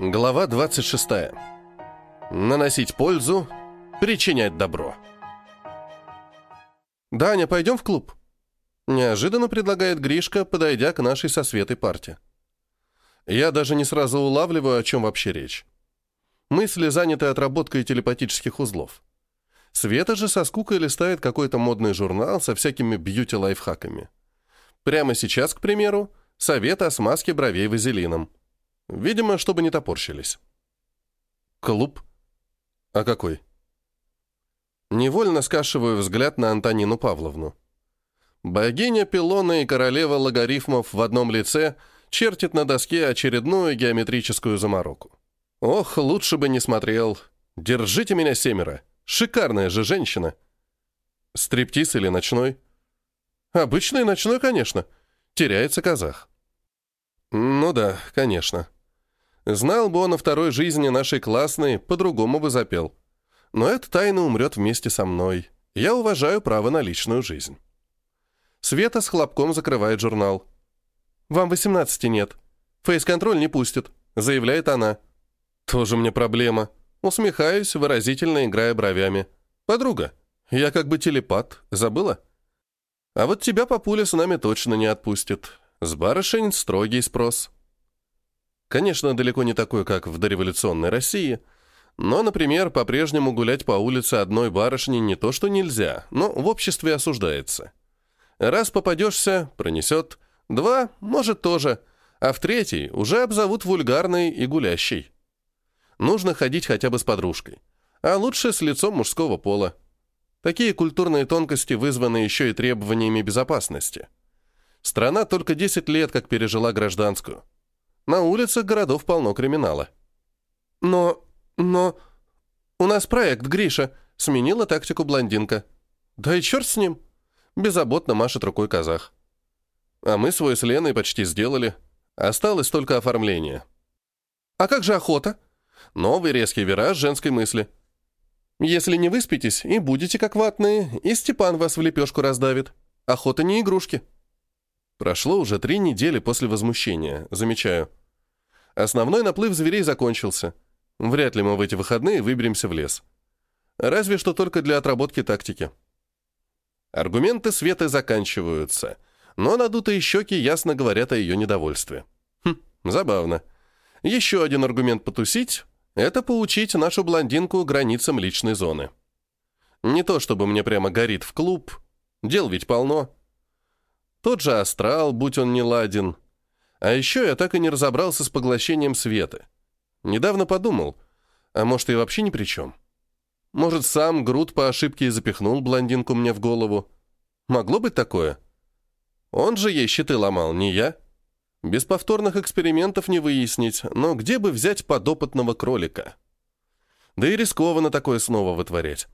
Глава 26. Наносить пользу, причинять добро. «Даня, пойдем в клуб?» Неожиданно предлагает Гришка, подойдя к нашей со Светой парте. Я даже не сразу улавливаю, о чем вообще речь. Мысли заняты отработкой телепатических узлов. Света же со скукой листает какой-то модный журнал со всякими бьюти-лайфхаками. Прямо сейчас, к примеру, совет о смазке бровей вазелином. Видимо, чтобы не топорщились. Клуб? А какой? Невольно скашиваю взгляд на Антонину Павловну. Богиня пилона и королева логарифмов в одном лице чертит на доске очередную геометрическую замороку. Ох, лучше бы не смотрел. Держите меня семеро. Шикарная же женщина. Стриптиз или ночной? Обычный ночной, конечно. Теряется казах. Ну да, конечно. Знал бы он о второй жизни нашей классной, по-другому бы запел. Но эта тайна умрет вместе со мной. Я уважаю право на личную жизнь. Света с хлопком закрывает журнал. «Вам 18 нет. Фейс-контроль не пустит», — заявляет она. «Тоже мне проблема». Усмехаюсь, выразительно играя бровями. «Подруга, я как бы телепат. Забыла?» «А вот тебя папуля с нами точно не отпустит. С барышень строгий спрос». Конечно, далеко не такой, как в дореволюционной России, но, например, по-прежнему гулять по улице одной барышни не то что нельзя, но в обществе осуждается. Раз попадешься, пронесет, два, может, тоже, а в третий уже обзовут вульгарной и гулящей. Нужно ходить хотя бы с подружкой, а лучше с лицом мужского пола. Такие культурные тонкости вызваны еще и требованиями безопасности. Страна только 10 лет как пережила гражданскую. На улицах городов полно криминала. Но... но... У нас проект, Гриша, сменила тактику блондинка. Да и черт с ним. Беззаботно машет рукой казах. А мы свой с Леной почти сделали. Осталось только оформление. А как же охота? Новый резкий вираж женской мысли. Если не выспитесь и будете как ватные, и Степан вас в лепешку раздавит. Охота не игрушки. Прошло уже три недели после возмущения, замечаю. Основной наплыв зверей закончился. Вряд ли мы в эти выходные выберемся в лес. Разве что только для отработки тактики. Аргументы Светы заканчиваются, но надутые щеки ясно говорят о ее недовольстве. Хм, забавно. Еще один аргумент потусить — это поучить нашу блондинку границам личной зоны. Не то чтобы мне прямо горит в клуб, дел ведь полно. Тот же астрал, будь он не ладен — а еще я так и не разобрался с поглощением света. Недавно подумал, а может и вообще ни при чем. Может, сам Груд по ошибке и запихнул блондинку мне в голову. Могло быть такое? Он же ей щиты ломал, не я. Без повторных экспериментов не выяснить, но где бы взять подопытного кролика? Да и рискованно такое снова вытворять.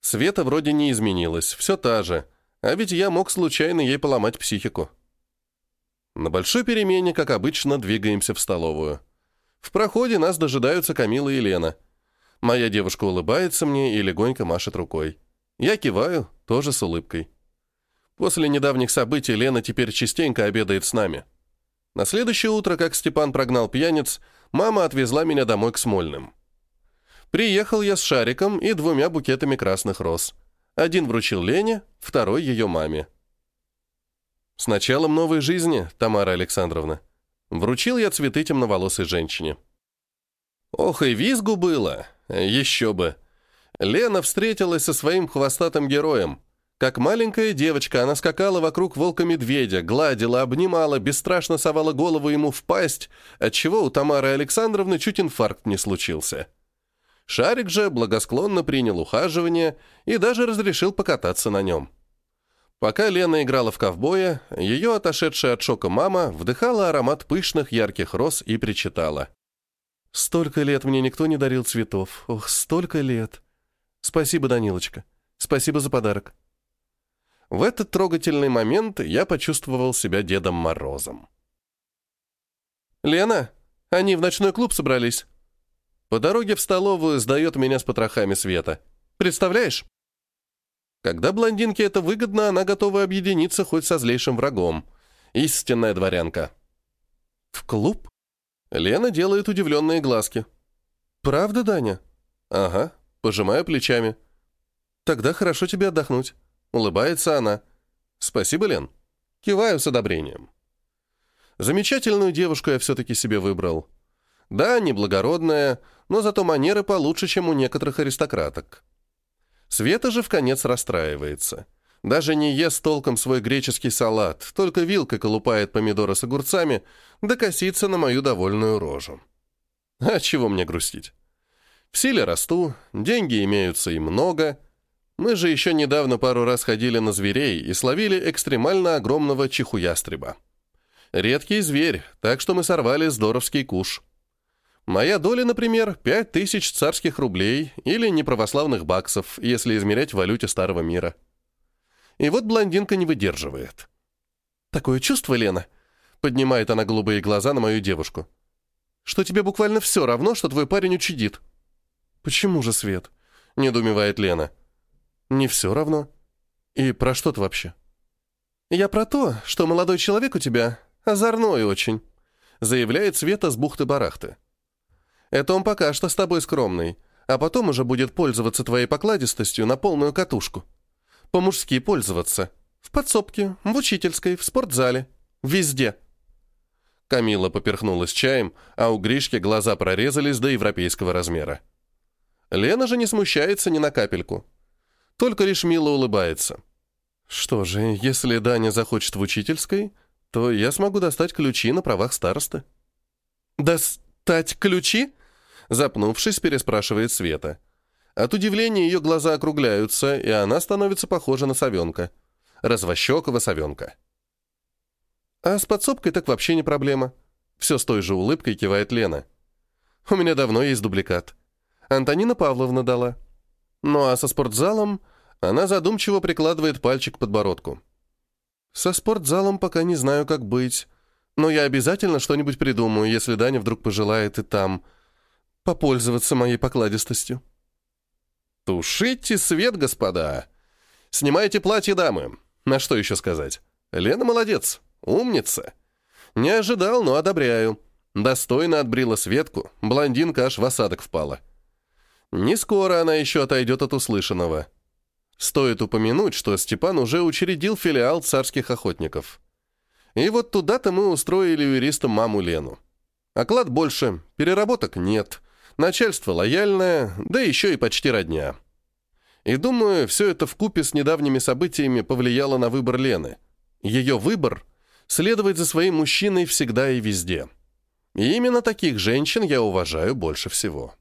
Света вроде не изменилась, все та же, а ведь я мог случайно ей поломать психику. На большой перемене, как обычно, двигаемся в столовую. В проходе нас дожидаются Камила и Лена. Моя девушка улыбается мне и легонько машет рукой. Я киваю, тоже с улыбкой. После недавних событий Лена теперь частенько обедает с нами. На следующее утро, как Степан прогнал пьяниц, мама отвезла меня домой к Смольным. Приехал я с шариком и двумя букетами красных роз. Один вручил Лене, второй ее маме. «С началом новой жизни, Тамара Александровна». Вручил я цветы темноволосой женщине. Ох, и визгу было. Еще бы. Лена встретилась со своим хвостатым героем. Как маленькая девочка, она скакала вокруг волка-медведя, гладила, обнимала, бесстрашно совала голову ему в пасть, отчего у Тамары Александровны чуть инфаркт не случился. Шарик же благосклонно принял ухаживание и даже разрешил покататься на нем. Пока Лена играла в ковбоя, ее отошедшая от шока мама вдыхала аромат пышных ярких роз и причитала. «Столько лет мне никто не дарил цветов. Ох, столько лет. Спасибо, Данилочка. Спасибо за подарок». В этот трогательный момент я почувствовал себя Дедом Морозом. «Лена, они в ночной клуб собрались». По дороге в столовую сдает меня с потрохами Света. «Представляешь?» Когда блондинке это выгодно, она готова объединиться хоть со злейшим врагом. Истинная дворянка. В клуб? Лена делает удивленные глазки. «Правда, Даня?» «Ага», пожимаю плечами. «Тогда хорошо тебе отдохнуть», — улыбается она. «Спасибо, Лен». Киваю с одобрением. Замечательную девушку я все-таки себе выбрал. Да, неблагородная, но зато манеры получше, чем у некоторых аристократок. Света же в конец расстраивается. Даже не ест толком свой греческий салат, только вилкой колупает помидоры с огурцами, да косится на мою довольную рожу. А чего мне грустить? В силе расту, деньги имеются и много. Мы же еще недавно пару раз ходили на зверей и словили экстремально огромного чихуястреба. Редкий зверь, так что мы сорвали здоровский куш. Моя доля, например, пять тысяч царских рублей или неправославных баксов, если измерять в валюте старого мира. И вот блондинка не выдерживает. «Такое чувство, Лена», — поднимает она голубые глаза на мою девушку, «что тебе буквально все равно, что твой парень учудит». «Почему же, Свет?» — недоумевает Лена. «Не все равно. И про что ты вообще?» «Я про то, что молодой человек у тебя озорной очень», — заявляет Света с бухты-барахты. «Это он пока что с тобой скромный, а потом уже будет пользоваться твоей покладистостью на полную катушку». По-мужски пользоваться. В подсобке, в учительской, в спортзале. Везде. Камила поперхнулась чаем, а у Гришки глаза прорезались до европейского размера. Лена же не смущается ни на капельку. Только лишь мило улыбается. Что же, если Даня захочет в учительской, то я смогу достать ключи на правах старосты. «Достать ключи?» Запнувшись, переспрашивает Света. От удивления ее глаза округляются, и она становится похожа на совенка. Развощекого совенка. А с подсобкой так вообще не проблема. Все с той же улыбкой кивает Лена. У меня давно есть дубликат. Антонина Павловна дала. Ну а со спортзалом она задумчиво прикладывает пальчик к подбородку. Со спортзалом пока не знаю, как быть. Но я обязательно что-нибудь придумаю, если Даня вдруг пожелает и там попользоваться моей покладистостью. «Тушите свет, господа! Снимайте платье дамы!» На что еще сказать? Лена молодец, умница. Не ожидал, но одобряю. Достойно отбрила Светку, блондинка аж в осадок впала. Не скоро она еще отойдет от услышанного. Стоит упомянуть, что Степан уже учредил филиал царских охотников. И вот туда-то мы устроили юристам маму Лену. Оклад больше, переработок нет. Начальство лояльное, да еще и почти родня. И думаю, все это вкупе с недавними событиями повлияло на выбор Лены. Ее выбор — следовать за своим мужчиной всегда и везде. И именно таких женщин я уважаю больше всего.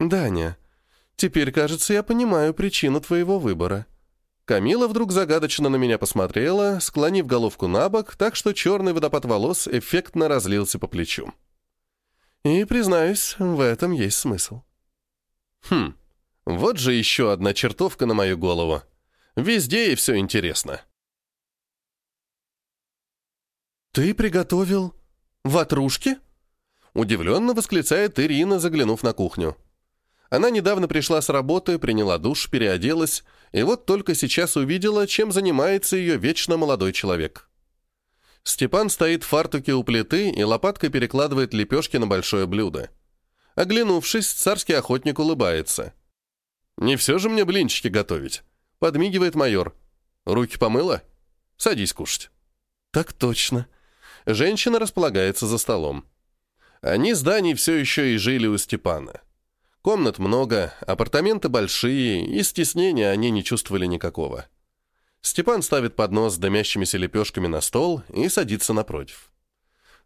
«Даня, теперь, кажется, я понимаю причину твоего выбора». Камила вдруг загадочно на меня посмотрела, склонив головку на бок, так что черный водопад волос эффектно разлился по плечу. И, признаюсь, в этом есть смысл. Хм, вот же еще одна чертовка на мою голову. Везде и все интересно. «Ты приготовил ватрушки?» Удивленно восклицает Ирина, заглянув на кухню. Она недавно пришла с работы, приняла душ, переоделась, и вот только сейчас увидела, чем занимается ее вечно молодой человек. Степан стоит в фартуке у плиты и лопаткой перекладывает лепешки на большое блюдо. Оглянувшись, царский охотник улыбается. «Не все же мне блинчики готовить», — подмигивает майор. «Руки помыла? Садись кушать». «Так точно». Женщина располагается за столом. Они с Даней все еще и жили у Степана. Комнат много, апартаменты большие, и стеснения они не чувствовали никакого. Степан ставит поднос с дымящимися лепешками на стол и садится напротив.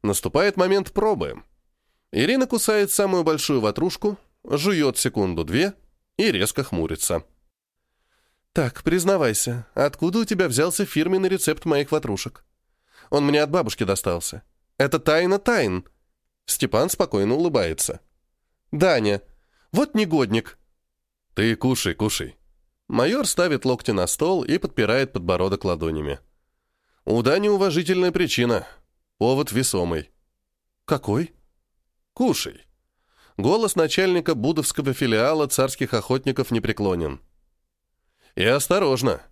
Наступает момент пробы. Ирина кусает самую большую ватрушку, жует секунду-две и резко хмурится. «Так, признавайся, откуда у тебя взялся фирменный рецепт моих ватрушек? Он мне от бабушки достался. Это тайна тайн». Степан спокойно улыбается. «Даня, вот негодник». «Ты кушай, кушай», Майор ставит локти на стол и подпирает подбородок ладонями. У Дани уважительная причина. Повод весомый. Какой? Кушай. Голос начальника Будовского филиала царских охотников не преклонен. И осторожно.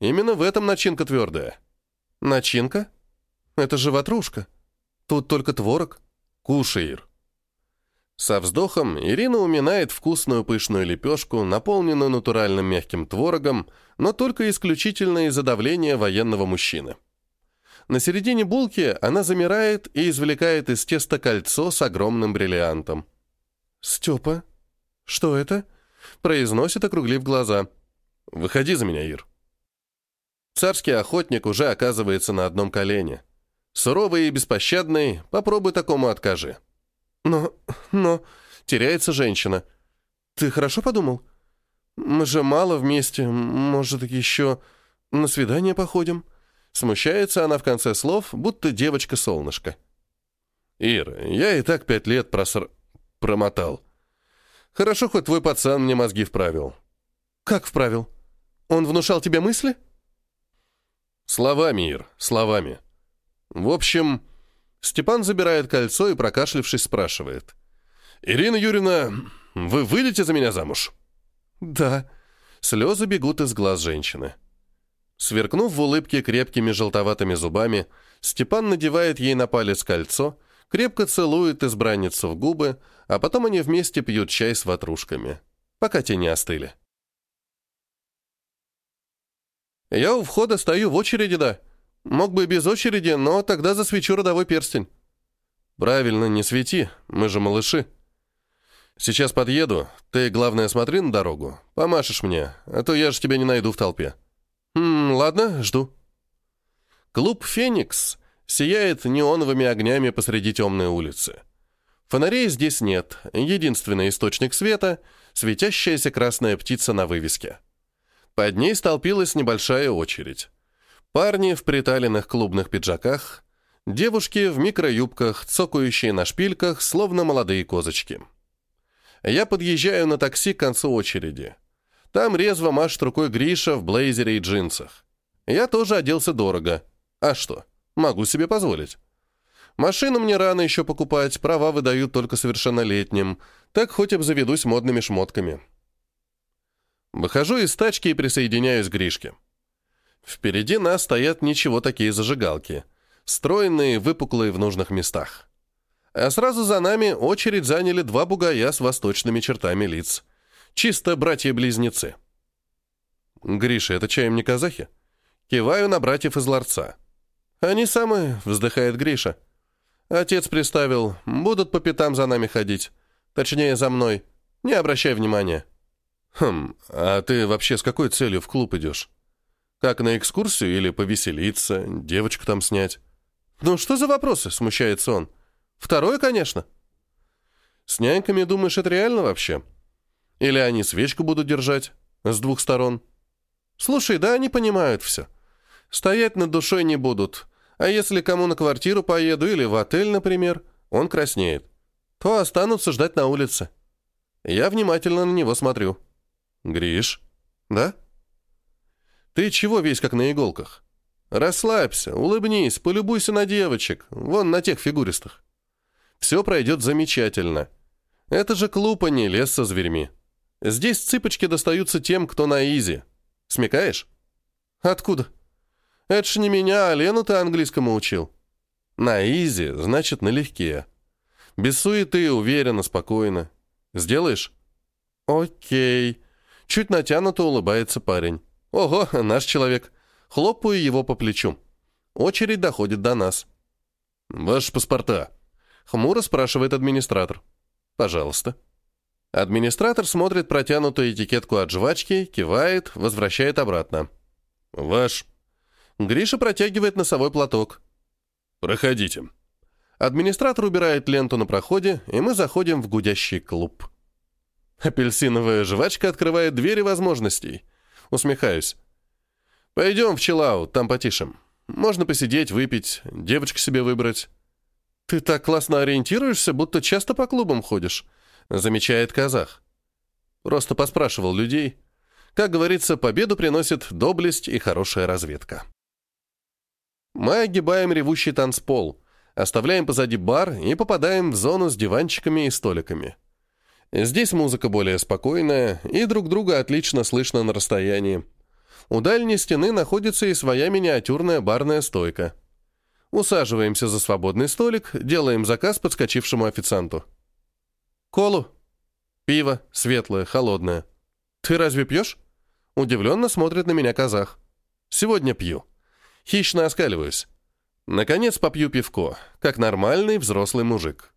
Именно в этом начинка твердая. Начинка? Это же ватрушка. Тут только творог. Кушай, Ир. Со вздохом Ирина уминает вкусную пышную лепешку, наполненную натуральным мягким творогом, но только исключительно из-за давления военного мужчины. На середине булки она замирает и извлекает из теста кольцо с огромным бриллиантом. «Степа, что это?» — произносит, округлив глаза. «Выходи за меня, Ир». Царский охотник уже оказывается на одном колене. Суровый и беспощадный, попробуй такому откажи. «Но... но...» — теряется женщина. «Ты хорошо подумал? Мы же мало вместе, может, еще на свидание походим?» Смущается она в конце слов, будто девочка-солнышко. «Ир, я и так пять лет проср... промотал. Хорошо, хоть твой пацан мне мозги вправил». «Как вправил? Он внушал тебе мысли?» «Словами, Ир, словами. В общем, Степан забирает кольцо и, прокашлившись, спрашивает. «Ирина Юрьевна, вы выйдете за меня замуж?» «Да». Слезы бегут из глаз женщины. Сверкнув в улыбке крепкими желтоватыми зубами, Степан надевает ей на палец кольцо, крепко целует избранницу в губы, а потом они вместе пьют чай с ватрушками, пока те не остыли. «Я у входа стою в очереди, да», Мог бы без очереди, но тогда засвечу родовой перстень. Правильно, не свети, мы же малыши. Сейчас подъеду, ты, главное, смотри на дорогу. Помашешь мне, а то я же тебя не найду в толпе. Хм, ладно, жду. Клуб «Феникс» сияет неоновыми огнями посреди темной улицы. Фонарей здесь нет, единственный источник света — светящаяся красная птица на вывеске. Под ней столпилась небольшая очередь. Парни в приталенных клубных пиджаках, девушки в микроюбках, цокающие на шпильках, словно молодые козочки. Я подъезжаю на такси к концу очереди. Там резво машет рукой Гриша в блейзере и джинсах. Я тоже оделся дорого. А что, могу себе позволить. Машину мне рано еще покупать, права выдают только совершеннолетним, так хоть обзаведусь модными шмотками. Выхожу из тачки и присоединяюсь к Гришке. Впереди нас стоят ничего такие зажигалки. Стройные, выпуклые в нужных местах. А сразу за нами очередь заняли два бугая с восточными чертами лиц. Чисто братья-близнецы. «Гриша, это чаем не казахи?» Киваю на братьев из ларца. «Они самые», — вздыхает Гриша. «Отец приставил, будут по пятам за нами ходить. Точнее, за мной. Не обращай внимания». «Хм, а ты вообще с какой целью в клуб идешь?» Как на экскурсию или повеселиться, девочку там снять? Ну что за вопросы, смущается он. Второе, конечно. С няньками, думаешь, это реально вообще? Или они свечку будут держать с двух сторон? Слушай, да они понимают все. Стоять над душой не будут. А если кому на квартиру поеду или в отель, например, он краснеет, то останутся ждать на улице. Я внимательно на него смотрю. Гриш? Да? Ты чего весь как на иголках? Расслабься, улыбнись, полюбуйся на девочек, вон на тех фигуристых. Все пройдет замечательно. Это же клуб, а не лес со зверьми. Здесь цыпочки достаются тем, кто на изи. Смекаешь? Откуда? Это ж не меня, а Лену ты английскому учил. На изи, значит, налегке. Без суеты, уверенно, спокойно. Сделаешь? Окей. Чуть натянуто улыбается парень. «Ого, наш человек!» Хлопаю его по плечу. Очередь доходит до нас. «Ваши паспорта?» Хмуро спрашивает администратор. «Пожалуйста». Администратор смотрит протянутую этикетку от жвачки, кивает, возвращает обратно. «Ваш». Гриша протягивает носовой платок. «Проходите». Администратор убирает ленту на проходе, и мы заходим в гудящий клуб. Апельсиновая жвачка открывает двери возможностей. Усмехаюсь. «Пойдем в чиллаут, там потише. Можно посидеть, выпить, девочку себе выбрать». «Ты так классно ориентируешься, будто часто по клубам ходишь», — замечает казах. Просто поспрашивал людей. Как говорится, победу приносит доблесть и хорошая разведка. Мы огибаем ревущий танцпол, оставляем позади бар и попадаем в зону с диванчиками и столиками. Здесь музыка более спокойная, и друг друга отлично слышно на расстоянии. У дальней стены находится и своя миниатюрная барная стойка. Усаживаемся за свободный столик, делаем заказ подскочившему официанту. «Колу?» «Пиво, светлое, холодное». «Ты разве пьешь?» Удивленно смотрит на меня казах. «Сегодня пью. Хищно оскаливаюсь. Наконец попью пивко, как нормальный взрослый мужик.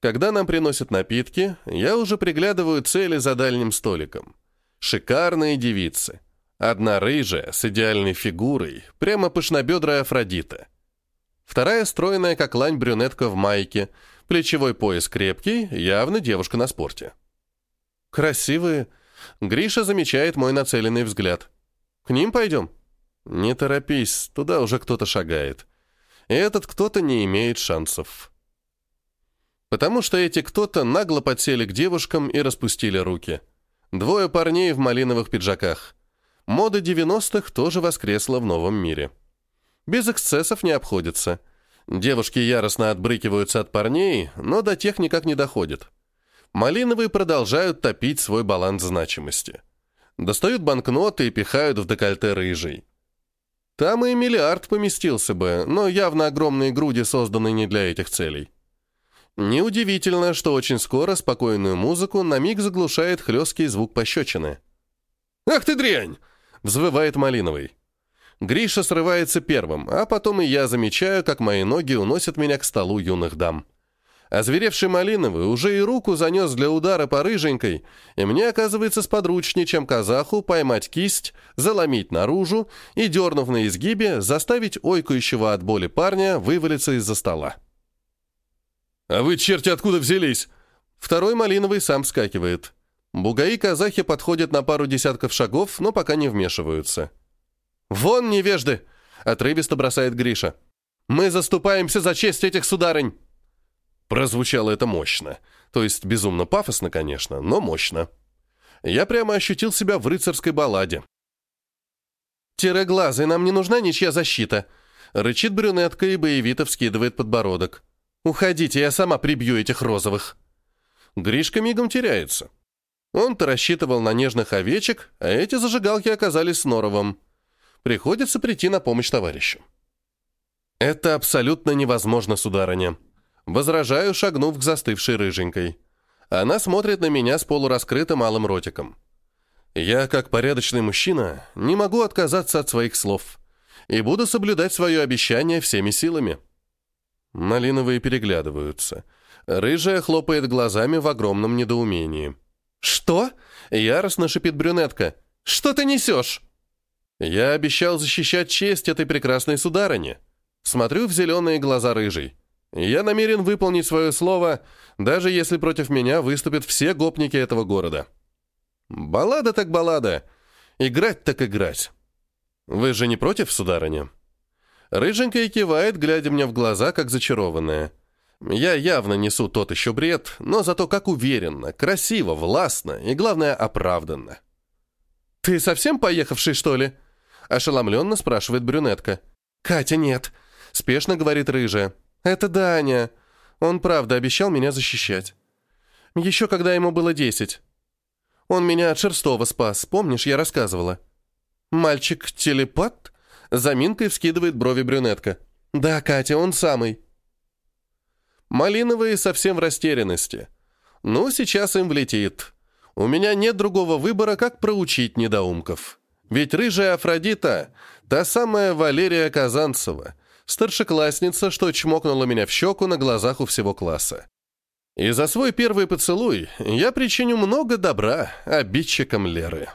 Когда нам приносят напитки, я уже приглядываю цели за дальним столиком. Шикарные девицы. Одна рыжая, с идеальной фигурой, прямо пышнобедрая Афродита. Вторая стройная, как лань брюнетка в майке, плечевой пояс крепкий, явно девушка на спорте. Красивые. Гриша замечает мой нацеленный взгляд. К ним пойдем? Не торопись, туда уже кто-то шагает и этот кто-то не имеет шансов. Потому что эти кто-то нагло подсели к девушкам и распустили руки. Двое парней в малиновых пиджаках. Мода 90-х тоже воскресла в новом мире. Без эксцессов не обходится. Девушки яростно отбрыкиваются от парней, но до тех никак не доходит. Малиновые продолжают топить свой баланс значимости. Достают банкноты и пихают в декольте рыжий. Там и миллиард поместился бы, но явно огромные груди созданы не для этих целей. Неудивительно, что очень скоро спокойную музыку на миг заглушает хлесткий звук пощечины. «Ах ты дрянь!» — взвывает Малиновый. Гриша срывается первым, а потом и я замечаю, как мои ноги уносят меня к столу юных дам. Озверевший Малиновый уже и руку занес для удара по рыженькой, и мне оказывается сподручнее, чем казаху, поймать кисть, заломить наружу и, дернув на изгибе, заставить ойкающего от боли парня вывалиться из-за стола. «А вы, черти, откуда взялись?» Второй Малиновый сам скакивает. Бугаи казахи подходят на пару десятков шагов, но пока не вмешиваются. «Вон, невежды!» — отрывисто бросает Гриша. «Мы заступаемся за честь этих сударынь!» Прозвучало это мощно. То есть безумно пафосно, конечно, но мощно. Я прямо ощутил себя в рыцарской балладе. «Тире-глазый, нам не нужна ничья защита!» Рычит брюнетка и боевито вскидывает подбородок. «Уходите, я сама прибью этих розовых!» Гришка мигом теряется. Он-то рассчитывал на нежных овечек, а эти зажигалки оказались с норовом. Приходится прийти на помощь товарищу. «Это абсолютно невозможно, сударыня!» Возражаю, шагнув к застывшей рыженькой. Она смотрит на меня с полураскрытым малым ротиком. Я, как порядочный мужчина, не могу отказаться от своих слов и буду соблюдать свое обещание всеми силами. Малиновые переглядываются. Рыжая хлопает глазами в огромном недоумении. «Что?» — яростно шипит брюнетка. «Что ты несешь?» Я обещал защищать честь этой прекрасной сударыни. Смотрю в зеленые глаза рыжей. Я намерен выполнить свое слово, даже если против меня выступят все гопники этого города. Баллада так баллада. Играть так играть. Вы же не против, сударыня?» Рыженькая кивает, глядя мне в глаза, как зачарованная. Я явно несу тот еще бред, но зато как уверенно, красиво, властно и, главное, оправданно. «Ты совсем поехавший, что ли?» Ошеломленно спрашивает брюнетка. «Катя, нет», — спешно говорит рыжая. «Это Даня. Он правда обещал меня защищать. Еще когда ему было десять. Он меня от Шерстова спас, помнишь, я рассказывала?» «Мальчик-телепат?» Заминкой вскидывает брови брюнетка. «Да, Катя, он самый». Малиновые совсем в растерянности. «Ну, сейчас им влетит. У меня нет другого выбора, как проучить недоумков. Ведь рыжая Афродита — та самая Валерия Казанцева, старшеклассница, что чмокнула меня в щеку на глазах у всего класса. И за свой первый поцелуй я причиню много добра обидчикам Леры.